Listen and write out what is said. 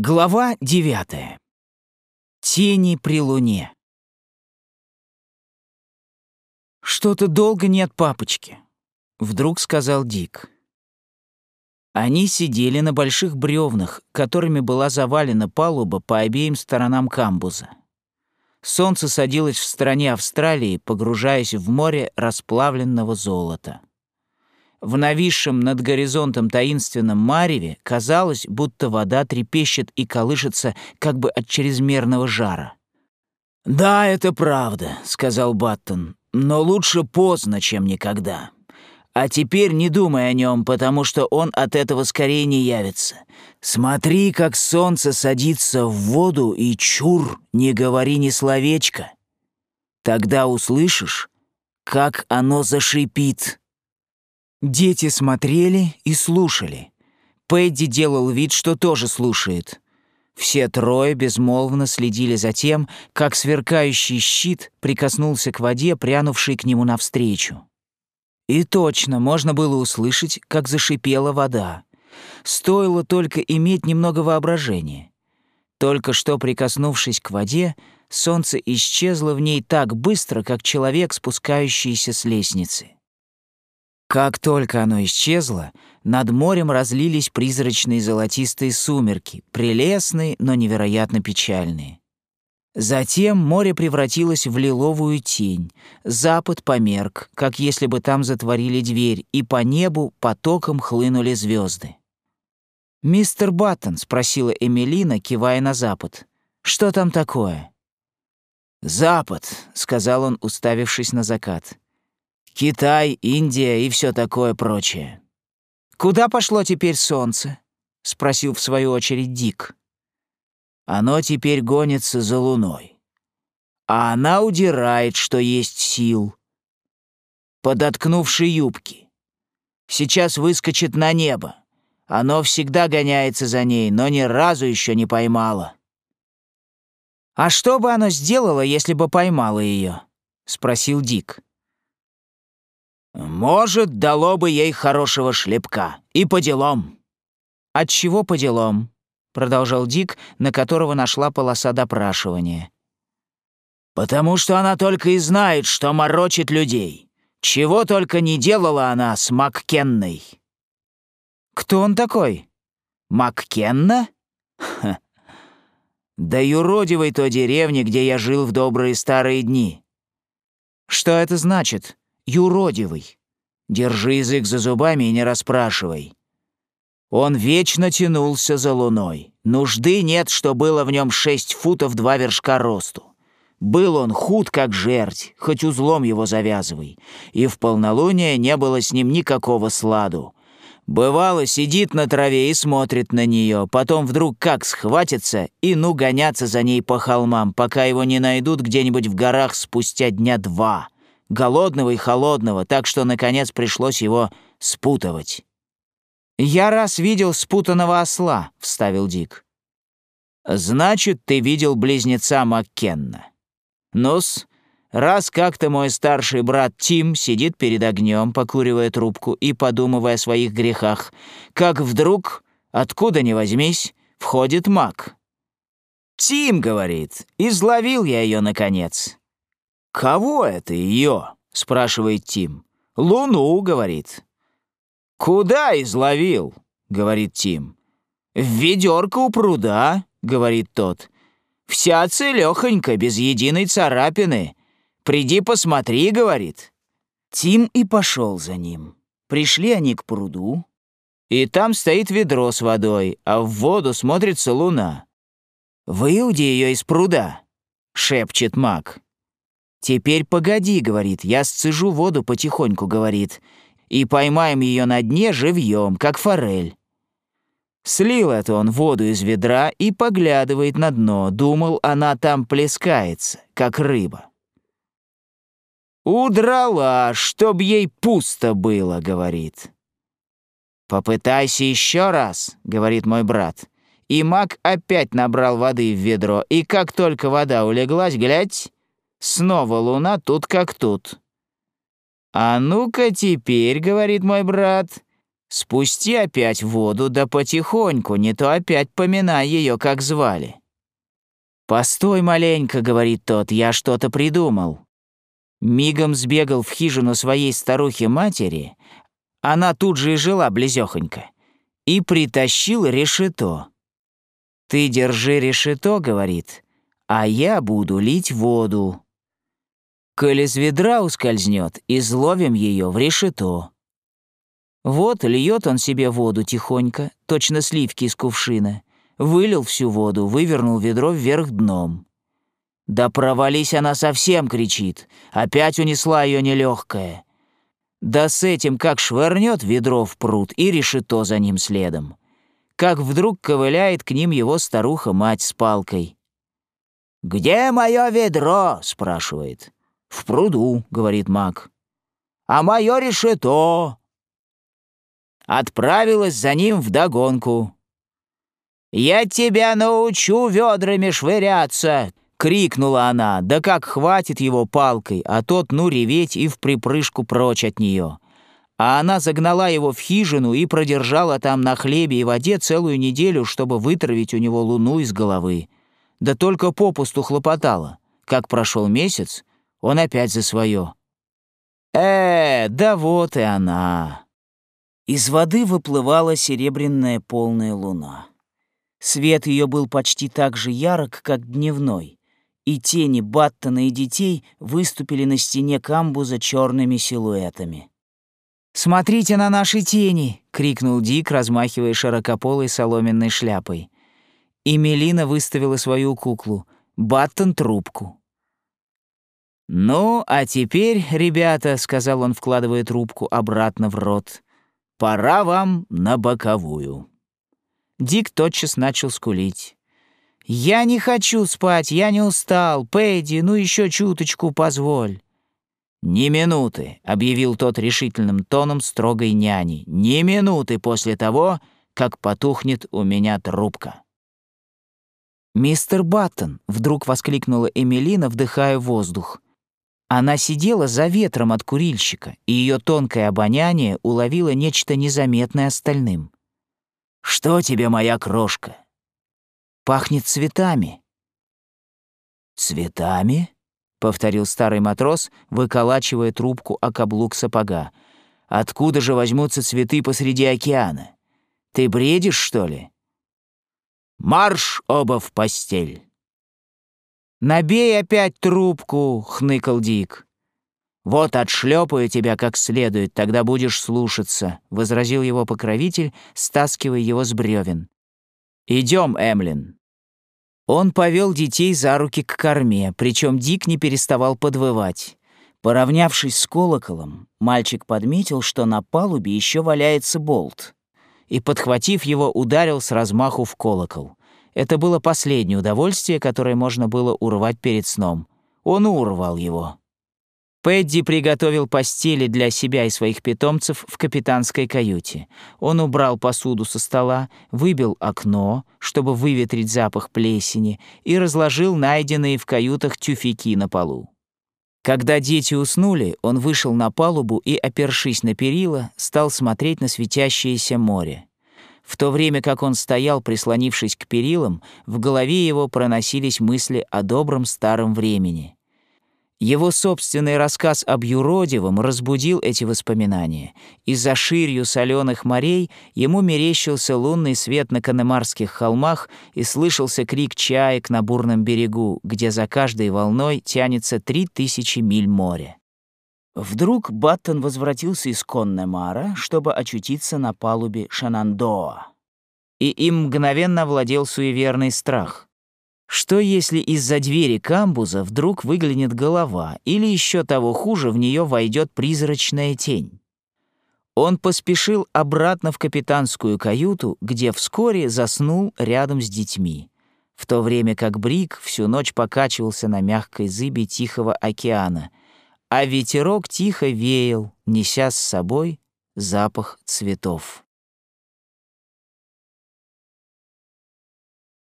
Глава девятая. Тени при луне. «Что-то долго нет папочки», — вдруг сказал Дик. Они сидели на больших бревнах, которыми была завалена палуба по обеим сторонам камбуза. Солнце садилось в стороне Австралии, погружаясь в море расплавленного золота. В нависшем над горизонтом таинственном мареве казалось, будто вода трепещет и колышется как бы от чрезмерного жара. «Да, это правда», — сказал Баттон, — «но лучше поздно, чем никогда. А теперь не думай о нем, потому что он от этого скорее не явится. Смотри, как солнце садится в воду, и чур, не говори ни словечка. Тогда услышишь, как оно зашипит». Дети смотрели и слушали. Пэдди делал вид, что тоже слушает. Все трое безмолвно следили за тем, как сверкающий щит прикоснулся к воде, прянувшей к нему навстречу. И точно можно было услышать, как зашипела вода. Стоило только иметь немного воображения. Только что прикоснувшись к воде, солнце исчезло в ней так быстро, как человек, спускающийся с лестницы. Как только оно исчезло, над морем разлились призрачные золотистые сумерки, прелестные, но невероятно печальные. Затем море превратилось в лиловую тень, запад померк, как если бы там затворили дверь, и по небу потоком хлынули звезды. «Мистер Баттон», — спросила Эмилина, кивая на запад, — «что там такое?» «Запад», — сказал он, уставившись на закат. Китай, Индия и все такое прочее. «Куда пошло теперь солнце?» — спросил в свою очередь Дик. «Оно теперь гонится за луной. А она удирает, что есть сил, подоткнувши юбки. Сейчас выскочит на небо. Оно всегда гоняется за ней, но ни разу еще не поймало». «А что бы оно сделало, если бы поймало ее? спросил Дик. Может, дало бы ей хорошего шлепка. И по делам. От чего по делам? Продолжал Дик, на которого нашла полоса допрашивания. Потому что она только и знает, что морочит людей. Чего только не делала она с Маккенной. Кто он такой? Маккенна? Ха. Да юродивой той деревни, где я жил в добрые старые дни. Что это значит? Юродивый. Держи язык за зубами и не расспрашивай. Он вечно тянулся за луной. Нужды нет, что было в нем шесть футов два вершка росту. Был он худ, как жерть, хоть узлом его завязывай. И в полнолуние не было с ним никакого сладу. Бывало, сидит на траве и смотрит на нее, потом вдруг как схватится и ну гоняться за ней по холмам, пока его не найдут где-нибудь в горах спустя дня два голодного и холодного, так что, наконец, пришлось его спутывать. «Я раз видел спутанного осла», — вставил Дик. «Значит, ты видел близнеца Маккенна. Ну-с, раз как-то мой старший брат Тим сидит перед огнем, покуривая трубку и подумывая о своих грехах, как вдруг, откуда ни возьмись, входит Мак. «Тим, — говорит, — изловил я ее наконец. «Кого это ее?» — спрашивает Тим. «Луну», — говорит. «Куда изловил?» — говорит Тим. «В ведерко у пруда», — говорит тот. «Вся целёхонька, без единой царапины. Приди посмотри», — говорит. Тим и пошел за ним. Пришли они к пруду, и там стоит ведро с водой, а в воду смотрится луна. «Выуди ее из пруда», — шепчет маг. «Теперь погоди», — говорит, — «я сцежу воду потихоньку», — говорит, «и поймаем ее на дне живьем, как форель». Слил это он воду из ведра и поглядывает на дно, думал, она там плескается, как рыба. «Удрала, чтоб ей пусто было», — говорит. «Попытайся еще раз», — говорит мой брат. И маг опять набрал воды в ведро, и как только вода улеглась, глядь, Снова луна тут как тут. «А ну-ка теперь, — говорит мой брат, Спусти опять воду, да потихоньку, не то опять поминай ее, как звали. «Постой маленько», — говорит тот, — «я что-то придумал». Мигом сбегал в хижину своей старухи-матери, она тут же и жила близёхонько, и притащил решето. «Ты держи решето», — говорит, — «а я буду лить воду». Коли с ведра ускользнет, изловим ее в решето. Вот льет он себе воду тихонько, точно сливки из кувшина. Вылил всю воду, вывернул ведро вверх дном. «Да провались она совсем!» — кричит. Опять унесла ее нелегкая. Да с этим как швырнет ведро в пруд и решето за ним следом. Как вдруг ковыляет к ним его старуха-мать с палкой. «Где мое ведро?» — спрашивает. «В пруду», — говорит маг. «А мое решето?» Отправилась за ним вдогонку. «Я тебя научу ведрами швыряться!» — крикнула она. Да как хватит его палкой, а тот ну реветь и в припрыжку прочь от нее. А она загнала его в хижину и продержала там на хлебе и воде целую неделю, чтобы вытравить у него луну из головы. Да только попусту хлопотала. Как прошел месяц, он опять за свое. Э, да вот и она. Из воды выплывала серебряная полная луна. Свет ее был почти так же ярок, как дневной, и тени Баттона и детей выступили на стене камбуза черными силуэтами. «Смотрите на наши тени!» — крикнул Дик, размахивая широкополой соломенной шляпой. И Мелина выставила свою куклу, Баттон — трубку. «Ну, а теперь, ребята», — сказал он, вкладывая трубку обратно в рот, — «пора вам на боковую». Дик тотчас начал скулить. «Я не хочу спать, я не устал. Пэдди, ну еще чуточку позволь». «Ни минуты», — объявил тот решительным тоном строгой няни. «Ни минуты после того, как потухнет у меня трубка». «Мистер Баттон!» — вдруг воскликнула Эмилина, вдыхая воздух. Она сидела за ветром от курильщика, и ее тонкое обоняние уловило нечто незаметное остальным. «Что тебе, моя крошка?» «Пахнет цветами». «Цветами?» — повторил старый матрос, выколачивая трубку о каблук сапога. «Откуда же возьмутся цветы посреди океана? Ты бредишь, что ли?» «Марш оба в постель!» «Набей опять трубку!» — хныкал Дик. «Вот отшлепаю тебя как следует, тогда будешь слушаться», — возразил его покровитель, стаскивая его с бревен. «Идем, Эмлин». Он повел детей за руки к корме, причем Дик не переставал подвывать. Поравнявшись с колоколом, мальчик подметил, что на палубе еще валяется болт, и, подхватив его, ударил с размаху в колокол. Это было последнее удовольствие, которое можно было урвать перед сном. Он урвал его. Пэдди приготовил постели для себя и своих питомцев в капитанской каюте. Он убрал посуду со стола, выбил окно, чтобы выветрить запах плесени, и разложил найденные в каютах тюфяки на полу. Когда дети уснули, он вышел на палубу и, опершись на перила, стал смотреть на светящееся море. В то время как он стоял, прислонившись к перилам, в голове его проносились мысли о добром старом времени. Его собственный рассказ об юродивом разбудил эти воспоминания, и за ширью соленых морей ему мерещился лунный свет на Канемарских холмах и слышался крик чаек на бурном берегу, где за каждой волной тянется три тысячи миль моря. Вдруг Баттон возвратился из Коннемара, чтобы очутиться на палубе Шанандоа. И им мгновенно владел суеверный страх. Что если из-за двери камбуза вдруг выглянет голова, или еще того хуже, в нее войдет призрачная тень? Он поспешил обратно в капитанскую каюту, где вскоре заснул рядом с детьми, в то время как Брик всю ночь покачивался на мягкой зыбе Тихого океана — а ветерок тихо веял, неся с собой запах цветов.